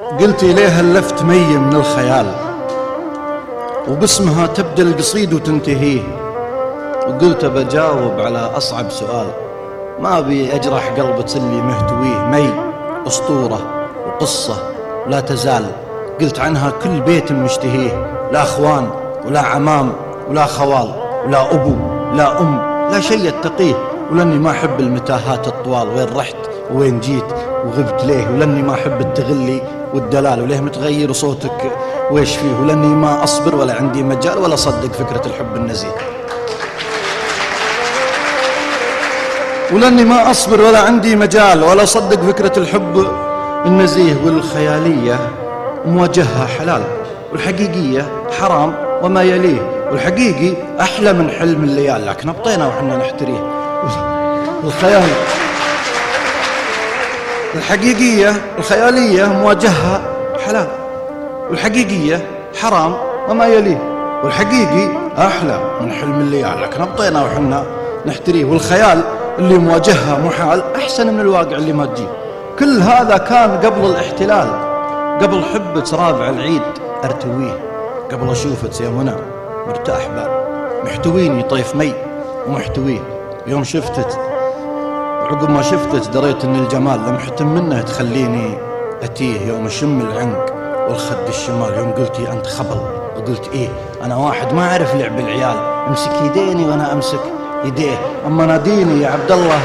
قلت إليها اللفت مي من الخيال وباسمها تبدأ القصيد وتنتهيه. وقلت بجاوب على أصعب سؤال ما أبي أجرح قلبة اللي مهتويه مي أسطورة وقصة لا تزال. قلت عنها كل بيت مشتهيه لا أخوان ولا عمام ولا خوال ولا أبو لا أم لا شيء يتقيه ولأني ما أحب المتاهات الطوال وين رحت وين جيت وغبت ليه؟ ولأني ما أحب التغلي والدلال وليه متغير صوتك؟ ويش فيه؟ ولأني ما أصبر ولا عندي مجال ولا أصدق فكرة الحب النزيه. ولأني ما أصبر ولا عندي مجال ولا أصدق فكرة الحب النزيه والخيالية مواجهها حلال والحقيقية حرام وما يليه والحقيقي أحلى من حلم الليال لكن أبطينا وحنا نحتريه. الخيال الحقيقية الخيالية مواجهها حلال. والحقيقية حرام وما يليه. والحقيقي أحلى من حلم الليال لكن أبطينا وحنا نحتريه. والخيال اللي مواجهها محال أحسن من الواقع اللي ما تجيه. كل هذا كان قبل الاحتلال. قبل حبة رابع العيد أرتويه. قبل أشوفك يا منى مرتاح بال محتويني طيف مي ومحتويه. يوم شفتك وعقب ما شفتك دريت إن الجمال لمحة منه تخليني أتيه يوم أشم العنق والخد الشمال يوم قلتي أنت خبل. وقلت إيه أنا واحد ما أعرف لعب العيال. أمسك يديني وأنا أمسك يديه. أما ناديني يا عبد الله.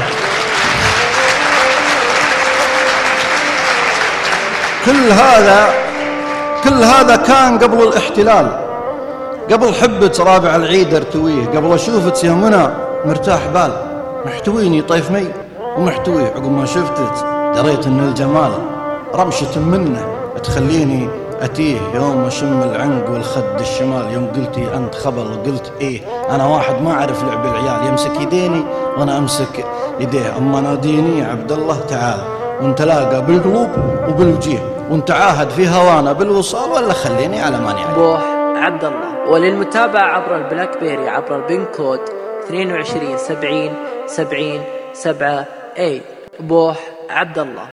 كل هذا كل هذا كان قبل الاحتلال. قبل حبة رابع العيد أرتويه. قبل أشوفك يا منى مرتاح بال. محتويني طيف مي. ومحتويه عقب ما شفتك. دريت إن الجمال رمشة منه. تخليني أتيه يوم أشم العنق والخد الشمال. يوم قلتي أنت خبل وقلت إيه أنا واحد ما أعرف لعب العيال. يمسك يديني وأنا أمسك يديه. أما ناديني يا عبد الله تعال. ونتلاقى بالقلوب وبالوجيه ونتعاهد في هوانا بالوصال ولا خليني على ماني عليه بوح عبد الله. وللمتابعة عبر ال BlackBerry عبر ال PIN code 22 70 70 7 أي بوح عبد الله.